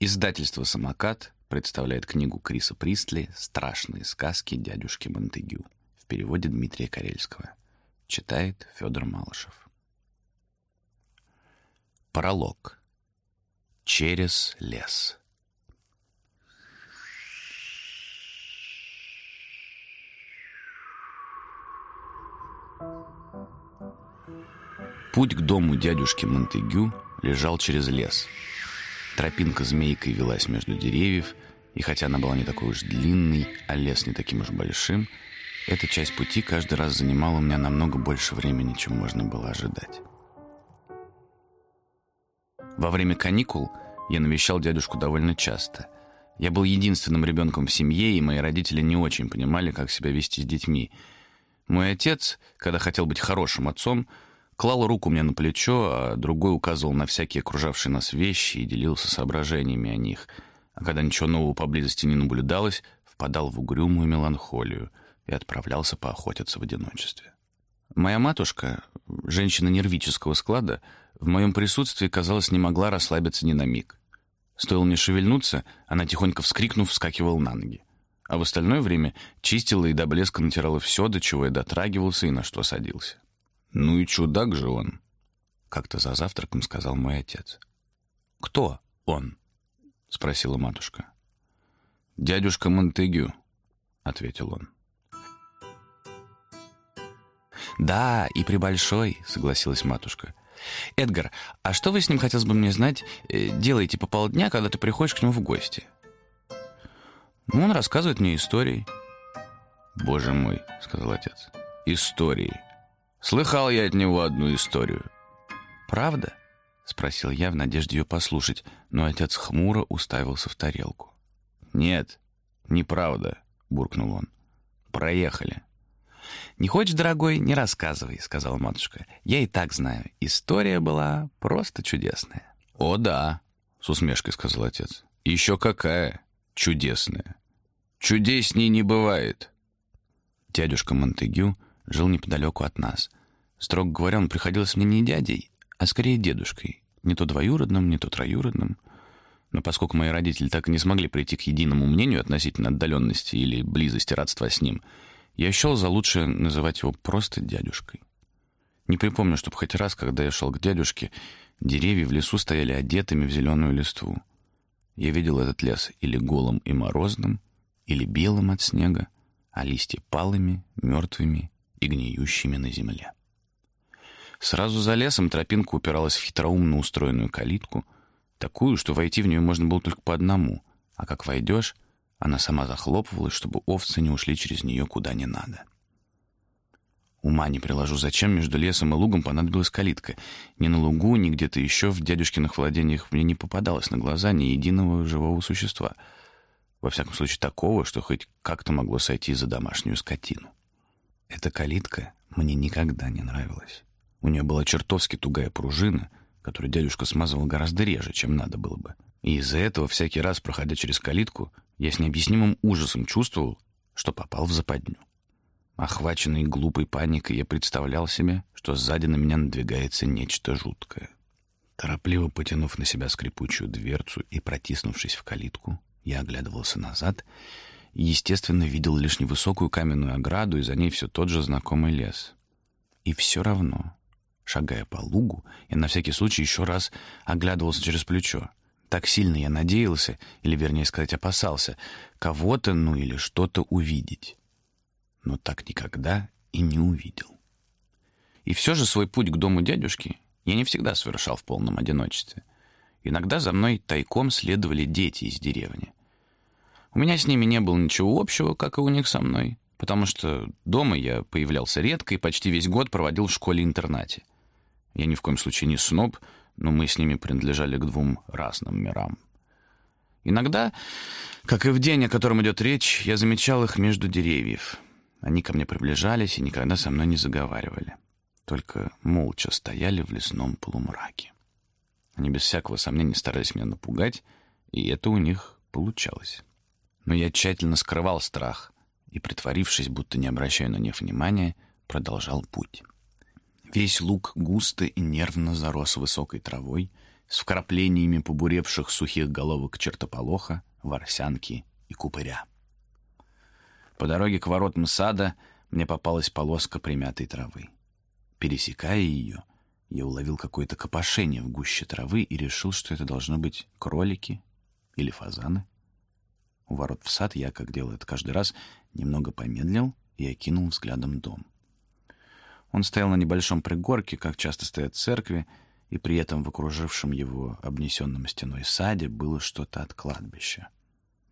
Издательство «Самокат» представляет книгу Криса Пристли «Страшные сказки дядюшки Монтегю» в переводе Дмитрия Карельского. Читает Федор Малышев. Пролог. Через лес. Путь к дому дядюшки Монтегю лежал через лес — Тропинка змейкой велась между деревьев, и хотя она была не такой уж длинной, а лес не таким уж большим, эта часть пути каждый раз занимала у меня намного больше времени, чем можно было ожидать. Во время каникул я навещал дядюшку довольно часто. Я был единственным ребенком в семье, и мои родители не очень понимали, как себя вести с детьми. Мой отец, когда хотел быть хорошим отцом, клал руку мне на плечо, а другой указывал на всякие окружавшие нас вещи и делился соображениями о них. А когда ничего нового поблизости не наблюдалось, впадал в угрюмую меланхолию и отправлялся поохотиться в одиночестве. Моя матушка, женщина нервического склада, в моем присутствии, казалось, не могла расслабиться ни на миг. Стоило мне шевельнуться, она, тихонько вскрикнув, вскакивала на ноги. А в остальное время чистила и до блеска натирала все, до чего я дотрагивался и на что садился. «Ну и чудак же он», — как-то за завтраком сказал мой отец. «Кто он?» — спросила матушка. «Дядюшка Монтегю», — ответил он. «Да, и при большой», — согласилась матушка. «Эдгар, а что вы с ним, хотелось бы мне знать, э, делаете по полдня, когда ты приходишь к нему в гости?» «Ну, он рассказывает мне истории». «Боже мой», — сказал отец, — «истории». Слыхал я от него одну историю. Правда? спросил я в надежде ее послушать, но отец хмуро уставился в тарелку. Нет, неправда, буркнул он. Проехали. Не хочешь, дорогой, не рассказывай, сказала матушка. Я и так знаю, история была просто чудесная. О да, с усмешкой сказал отец. Еще какая чудесная. Чудесней не бывает. Дядюшка Монтегю жил неподалеку от нас. Строго говоря, он приходился мне не дядей, а скорее дедушкой. Не то двоюродным, не то троюродным. Но поскольку мои родители так и не смогли прийти к единому мнению относительно отдаленности или близости родства с ним, я счел за лучшее называть его просто дядюшкой. Не припомню, чтобы хоть раз, когда я шел к дядюшке, деревья в лесу стояли одетыми в зеленую листву. Я видел этот лес или голым и морозным, или белым от снега, а листья палыми, мертвыми и гниющими на земле. Сразу за лесом тропинка упиралась в хитроумно устроенную калитку, такую, что войти в нее можно было только по одному, а как войдешь, она сама захлопывалась, чтобы овцы не ушли через нее куда не надо. Ума не приложу, зачем между лесом и лугом понадобилась калитка. Ни на лугу, ни где-то еще в дядюшкиных владениях мне не попадалось на глаза ни единого живого существа. Во всяком случае, такого, что хоть как-то могло сойти за домашнюю скотину. Эта калитка мне никогда не нравилась. У нее была чертовски тугая пружина, которую дядюшка смазывал гораздо реже, чем надо было бы. И из-за этого всякий раз, проходя через калитку, я с необъяснимым ужасом чувствовал, что попал в западню. Охваченный глупой паникой, я представлял себе, что сзади на меня надвигается нечто жуткое. Торопливо потянув на себя скрипучую дверцу и протиснувшись в калитку, я оглядывался назад естественно, видел лишь невысокую каменную ограду и за ней все тот же знакомый лес. И все равно, шагая по лугу, я на всякий случай еще раз оглядывался через плечо. Так сильно я надеялся, или вернее сказать, опасался, кого-то, ну или что-то увидеть. Но так никогда и не увидел. И все же свой путь к дому дядюшки я не всегда совершал в полном одиночестве. Иногда за мной тайком следовали дети из деревни. У меня с ними не было ничего общего, как и у них со мной, потому что дома я появлялся редко и почти весь год проводил в школе-интернате. Я ни в коем случае не сноб, но мы с ними принадлежали к двум разным мирам. Иногда, как и в день, о котором идет речь, я замечал их между деревьев. Они ко мне приближались и никогда со мной не заговаривали. Только молча стояли в лесном полумраке. Они без всякого сомнения старались меня напугать, и это у них получалось но я тщательно скрывал страх и, притворившись, будто не обращая на них внимания, продолжал путь. Весь луг густо и нервно зарос высокой травой с вкраплениями побуревших сухих головок чертополоха, ворсянки и купыря. По дороге к воротам сада мне попалась полоска примятой травы. Пересекая ее, я уловил какое-то копошение в гуще травы и решил, что это должно быть кролики или фазаны. У ворот в сад я, как делаю это каждый раз, немного помедлил и окинул взглядом дом. Он стоял на небольшом пригорке, как часто стоят церкви, и при этом в окружившем его обнесенном стеной саде было что-то от кладбища.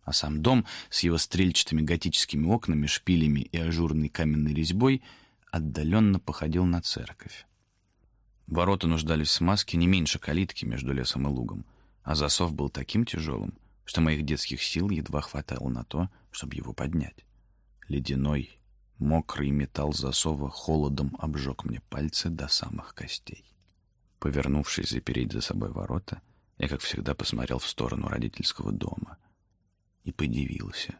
А сам дом с его стрельчатыми готическими окнами, шпилями и ажурной каменной резьбой отдаленно походил на церковь. Ворота нуждались в смазке не меньше калитки между лесом и лугом, а засов был таким тяжелым, что моих детских сил едва хватало на то, чтобы его поднять. Ледяной, мокрый металл засова холодом обжег мне пальцы до самых костей. Повернувшись запереть за собой ворота, я, как всегда, посмотрел в сторону родительского дома и подивился,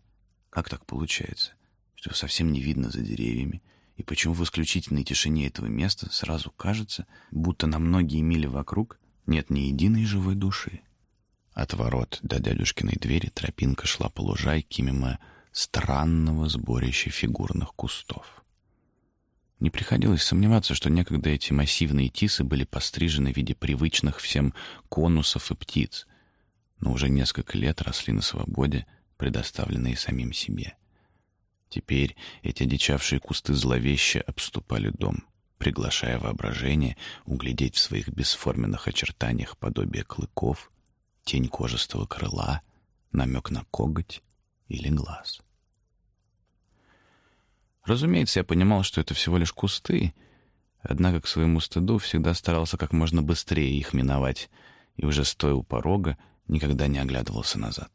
как так получается, что совсем не видно за деревьями, и почему в исключительной тишине этого места сразу кажется, будто на многие мили вокруг нет ни единой живой души. От ворот до дядюшкиной двери тропинка шла по лужайке мимо странного сборища фигурных кустов. Не приходилось сомневаться, что некогда эти массивные тисы были пострижены в виде привычных всем конусов и птиц, но уже несколько лет росли на свободе, предоставленные самим себе. Теперь эти одичавшие кусты зловеще обступали дом, приглашая воображение углядеть в своих бесформенных очертаниях подобие клыков, тень кожистого крыла, намек на коготь или глаз. Разумеется, я понимал, что это всего лишь кусты, однако к своему стыду всегда старался как можно быстрее их миновать, и уже стоя у порога, никогда не оглядывался назад.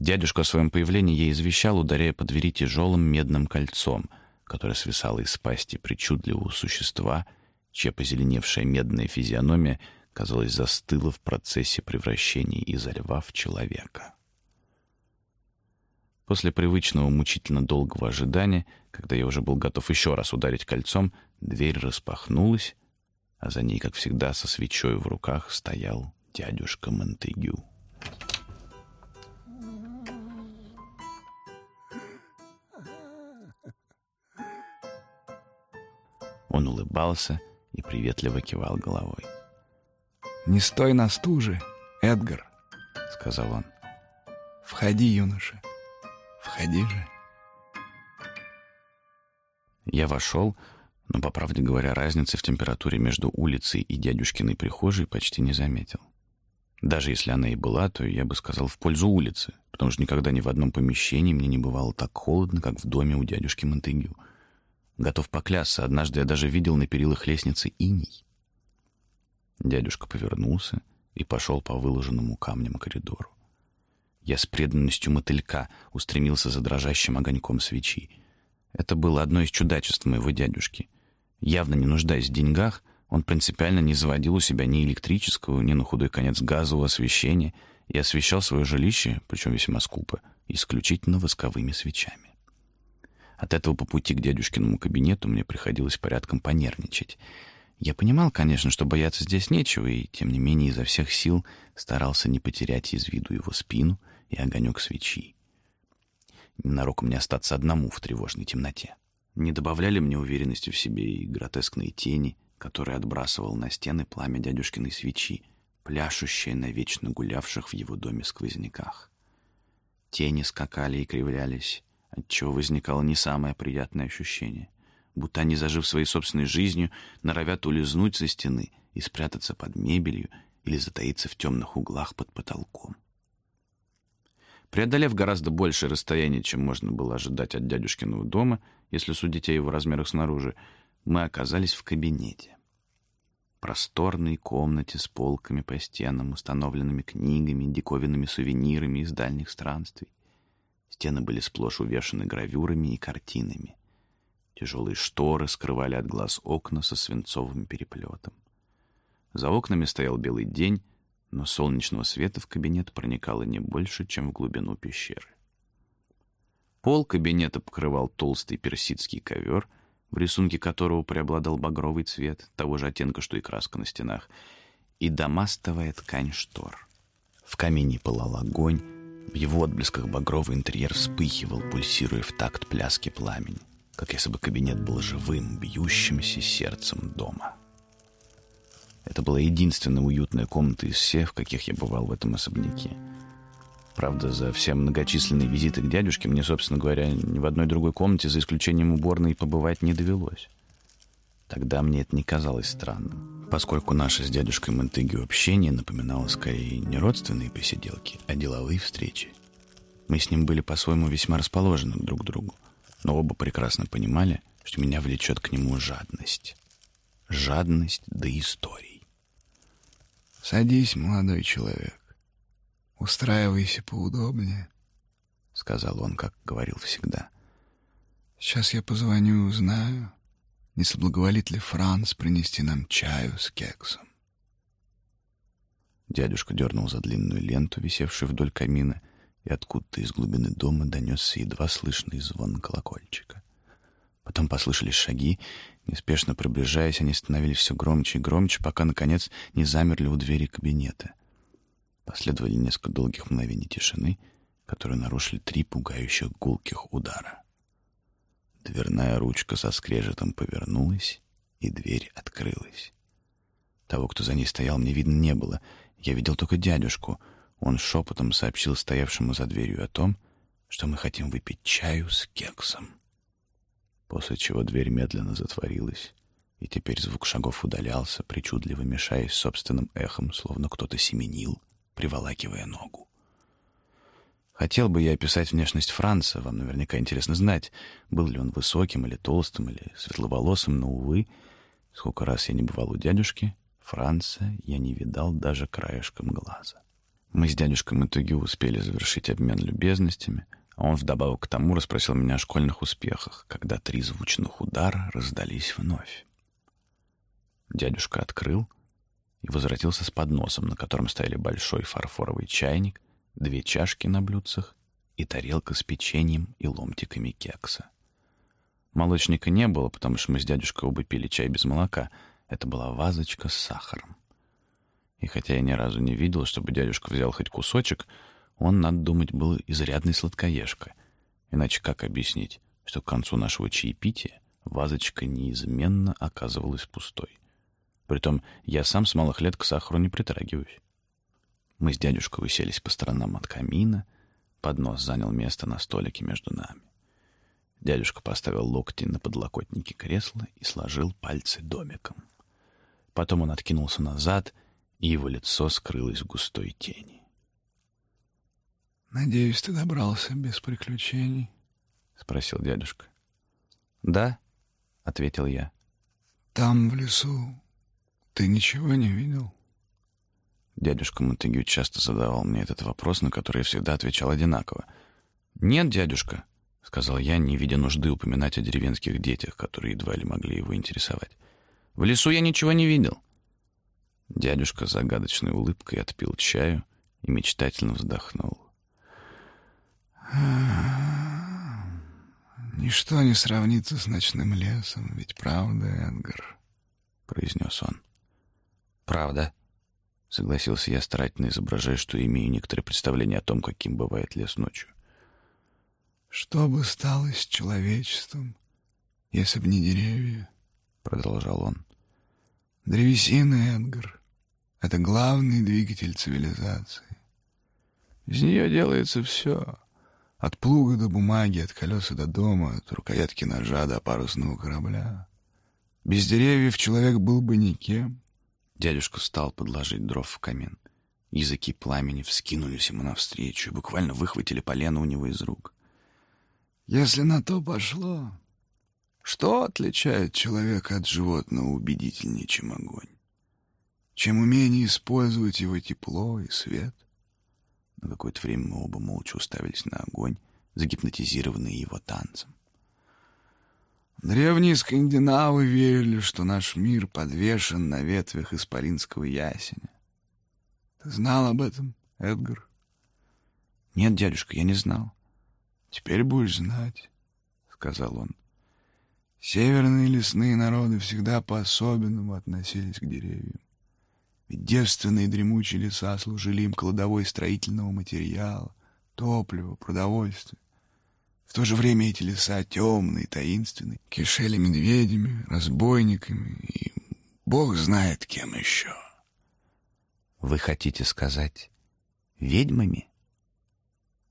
Дядюшка о своем появлении ей извещал, ударяя по двери тяжелым медным кольцом, которое свисало из пасти причудливого существа, чья позеленевшая медная физиономия казалось, застыла в процессе превращения из льва в человека. После привычного мучительно долгого ожидания, когда я уже был готов еще раз ударить кольцом, дверь распахнулась, а за ней, как всегда, со свечой в руках стоял дядюшка Монтегю. Он улыбался и приветливо кивал головой. «Не стой на стуже, Эдгар», — сказал он. «Входи, юноша, входи же». Я вошел, но, по правде говоря, разницы в температуре между улицей и дядюшкиной прихожей почти не заметил. Даже если она и была, то я бы сказал в пользу улицы, потому что никогда ни в одном помещении мне не бывало так холодно, как в доме у дядюшки Монтегю. Готов поклясться, однажды я даже видел на перилах лестницы иней. Дядюшка повернулся и пошел по выложенному камнем коридору. Я с преданностью мотылька устремился за дрожащим огоньком свечи. Это было одно из чудачеств моего дядюшки. Явно не нуждаясь в деньгах, он принципиально не заводил у себя ни электрического, ни на худой конец газового освещения и освещал свое жилище, причем весьма скупо, исключительно восковыми свечами. От этого по пути к дядюшкиному кабинету мне приходилось порядком понервничать — я понимал, конечно, что бояться здесь нечего, и, тем не менее, изо всех сил старался не потерять из виду его спину и огонек свечи. Ненароком не остаться одному в тревожной темноте. Не добавляли мне уверенности в себе и гротескные тени, которые отбрасывал на стены пламя дядюшкиной свечи, пляшущие на вечно гулявших в его доме сквозняках. Тени скакали и кривлялись, отчего возникало не самое приятное ощущение будто они, зажив своей собственной жизнью, норовят улизнуть за стены и спрятаться под мебелью или затаиться в темных углах под потолком. Преодолев гораздо большее расстояние, чем можно было ожидать от дядюшкиного дома, если судить о его размерах снаружи, мы оказались в кабинете. Просторной комнате с полками по стенам, установленными книгами, диковинными сувенирами из дальних странствий. Стены были сплошь увешаны гравюрами и картинами. Тяжелые шторы скрывали от глаз окна со свинцовым переплетом. За окнами стоял белый день, но солнечного света в кабинет проникало не больше, чем в глубину пещеры. Пол кабинета покрывал толстый персидский ковер, в рисунке которого преобладал багровый цвет, того же оттенка, что и краска на стенах, и дамастовая ткань штор. В камине пылал огонь, в его отблесках багровый интерьер вспыхивал, пульсируя в такт пляски пламени, как если бы кабинет был живым, бьющимся сердцем дома. Это была единственная уютная комната из всех, в каких я бывал в этом особняке. Правда, за все многочисленные визиты к дядюшке мне, собственно говоря, ни в одной другой комнате, за исключением уборной, побывать не довелось. Тогда мне это не казалось странным, поскольку наше с дядюшкой Монтегю общение напоминало скорее не родственные посиделки, а деловые встречи. Мы с ним были по-своему весьма расположены друг к другу, но оба прекрасно понимали, что меня влечет к нему жадность. Жадность до историй. «Садись, молодой человек. Устраивайся поудобнее», — сказал он, как говорил всегда. «Сейчас я позвоню, узнаю, не соблаговолит ли Франц принести нам чаю с кексом. Дядюшка дернул за длинную ленту, висевшую вдоль камина, и откуда-то из глубины дома донесся едва слышный звон колокольчика. Потом послышались шаги, неспешно приближаясь, они становились все громче и громче, пока, наконец, не замерли у двери кабинета. Последовали несколько долгих мгновений тишины, которые нарушили три пугающих гулких удара. Дверная ручка со скрежетом повернулась, и дверь открылась. Того, кто за ней стоял, мне видно не было. Я видел только дядюшку. Он шепотом сообщил стоявшему за дверью о том, что мы хотим выпить чаю с кексом. После чего дверь медленно затворилась, и теперь звук шагов удалялся, причудливо мешаясь собственным эхом, словно кто-то семенил, приволакивая ногу. Хотел бы я описать внешность Франца, вам наверняка интересно знать, был ли он высоким или толстым, или светловолосым, но, увы, сколько раз я не бывал у дядюшки, Франца я не видал даже краешком глаза. Мы с дядюшкой итоге успели завершить обмен любезностями, а он вдобавок к тому расспросил меня о школьных успехах, когда три звучных удара раздались вновь. Дядюшка открыл и возвратился с подносом, на котором стояли большой фарфоровый чайник, две чашки на блюдцах и тарелка с печеньем и ломтиками кекса. Молочника не было, потому что мы с дядюшкой оба пили чай без молока. Это была вазочка с сахаром. И хотя я ни разу не видел, чтобы дядюшка взял хоть кусочек, он, надо думать, был изрядной сладкоежкой. Иначе как объяснить, что к концу нашего чаепития вазочка неизменно оказывалась пустой? Притом я сам с малых лет к сахару не притрагиваюсь. Мы с дядюшкой уселись по сторонам от камина. Поднос занял место на столике между нами. Дядюшка поставил локти на подлокотники кресла и сложил пальцы домиком. Потом он откинулся назад, и его лицо скрылось в густой тени. «Надеюсь, ты добрался без приключений?» — спросил дядюшка. «Да», — ответил я. «Там, в лесу, ты ничего не видел?» Дядюшка Монтегю часто задавал мне этот вопрос, на который я всегда отвечал одинаково. «Нет, дядюшка», — сказал я, не видя нужды упоминать о деревенских детях, которые едва ли могли его интересовать. «В лесу я ничего не видел». Дядюшка с загадочной улыбкой отпил чаю и мечтательно вздохнул. «Ничто не сравнится с ночным лесом, ведь правда, Эдгар?» — произнес он. «Правда», — согласился я, старательно изображая, что имею некоторое представление о том, каким бывает лес ночью. «Что бы стало с человечеством, если б не деревья?» — продолжал он. «Древесина, Эдгар, — это главный двигатель цивилизации. Из нее делается все, от плуга до бумаги, от колеса до дома, от рукоятки ножа до парусного корабля. Без деревьев человек был бы никем». Дядюшка стал подложить дров в камин. Языки пламени вскинулись ему навстречу и буквально выхватили полено у него из рук. «Если на то пошло, что отличает человека от животного убедительнее, чем огонь? Чем умение использовать его тепло и свет?» На какое-то время мы оба молча уставились на огонь, загипнотизированные его танцем. Древние скандинавы верили, что наш мир подвешен на ветвях исполинского ясеня. Ты знал об этом, Эдгар? Нет, дядюшка, я не знал. Теперь будешь знать, — сказал он. Северные лесные народы всегда по-особенному относились к деревьям. Ведь девственные дремучие леса служили им кладовой строительного материала, топлива, продовольствия. В то же время эти леса темные, таинственные, кишели медведями, разбойниками и бог знает кем еще. Вы хотите сказать ведьмами?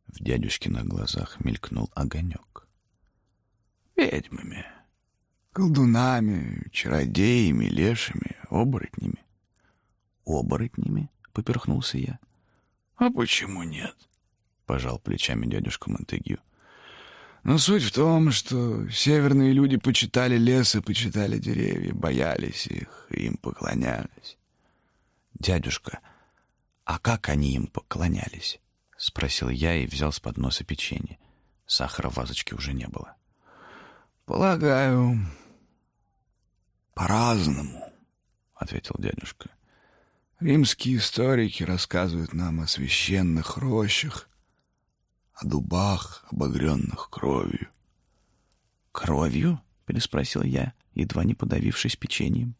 В дядюшкиных глазах мелькнул огонек. Ведьмами, колдунами, чародеями, лешими, оборотнями. Оборотнями? Поперхнулся я. А почему нет? Пожал плечами дядюшка Монтегю. Но суть в том, что северные люди почитали лес и почитали деревья, боялись их и им поклонялись. «Дядюшка, а как они им поклонялись?» — спросил я и взял с подноса печенье. Сахара в вазочке уже не было. «Полагаю, по-разному», — ответил дядюшка. «Римские историки рассказывают нам о священных рощах, о дубах, обогренных кровью. «Кровью?» — переспросил я, едва не подавившись печеньем.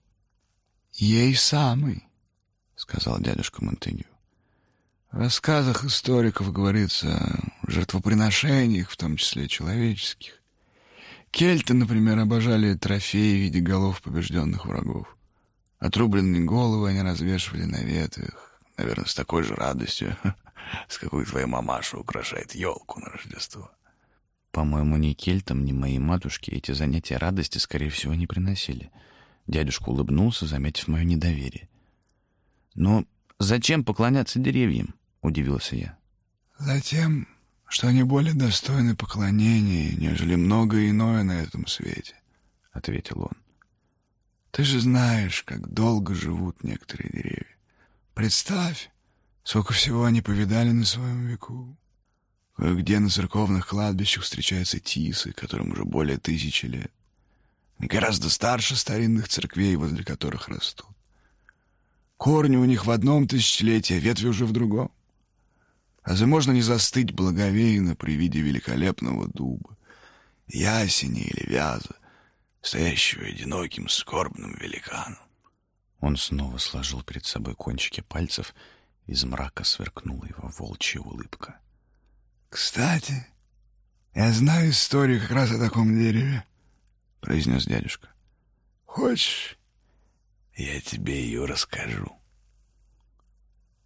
«Ей самый», — сказал дядюшка Монтеню. В рассказах историков говорится о жертвоприношениях, в том числе человеческих. Кельты, например, обожали трофеи в виде голов побежденных врагов. Отрубленные головы они развешивали на ветвях, наверное, с такой же радостью, с какой твоя мамаша украшает елку на Рождество. По-моему, ни кельтам, ни моей матушке эти занятия радости, скорее всего, не приносили. Дядюшка улыбнулся, заметив мое недоверие. «Но зачем поклоняться деревьям?» — удивился я. «Затем, что они более достойны поклонения, нежели многое иное на этом свете», — ответил он. «Ты же знаешь, как долго живут некоторые деревья. Представь, Сколько всего они повидали на своем веку. Кое-где на церковных кладбищах встречаются тисы, которым уже более тысячи лет. Гораздо старше старинных церквей, возле которых растут. Корни у них в одном тысячелетии, а ветви уже в другом. Разве можно не застыть благовейно при виде великолепного дуба, ясени или вяза, стоящего одиноким скорбным великаном? Он снова сложил перед собой кончики пальцев — из мрака сверкнула его волчья улыбка. «Кстати, я знаю историю как раз о таком дереве», — произнес дядюшка. «Хочешь, я тебе ее расскажу?»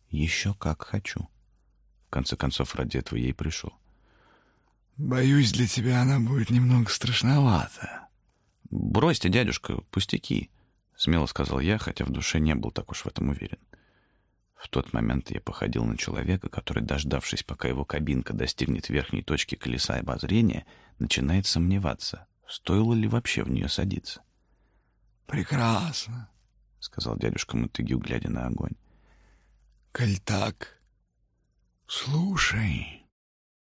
«Еще как хочу». В конце концов, ради этого я и пришел. «Боюсь, для тебя она будет немного страшновата». «Бросьте, дядюшка, пустяки», — смело сказал я, хотя в душе не был так уж в этом уверен. В тот момент я походил на человека, который, дождавшись, пока его кабинка достигнет верхней точки колеса обозрения, начинает сомневаться, стоило ли вообще в нее садиться. «Прекрасно», — сказал дядюшка Мотыгю, глядя на огонь. «Коль так, слушай».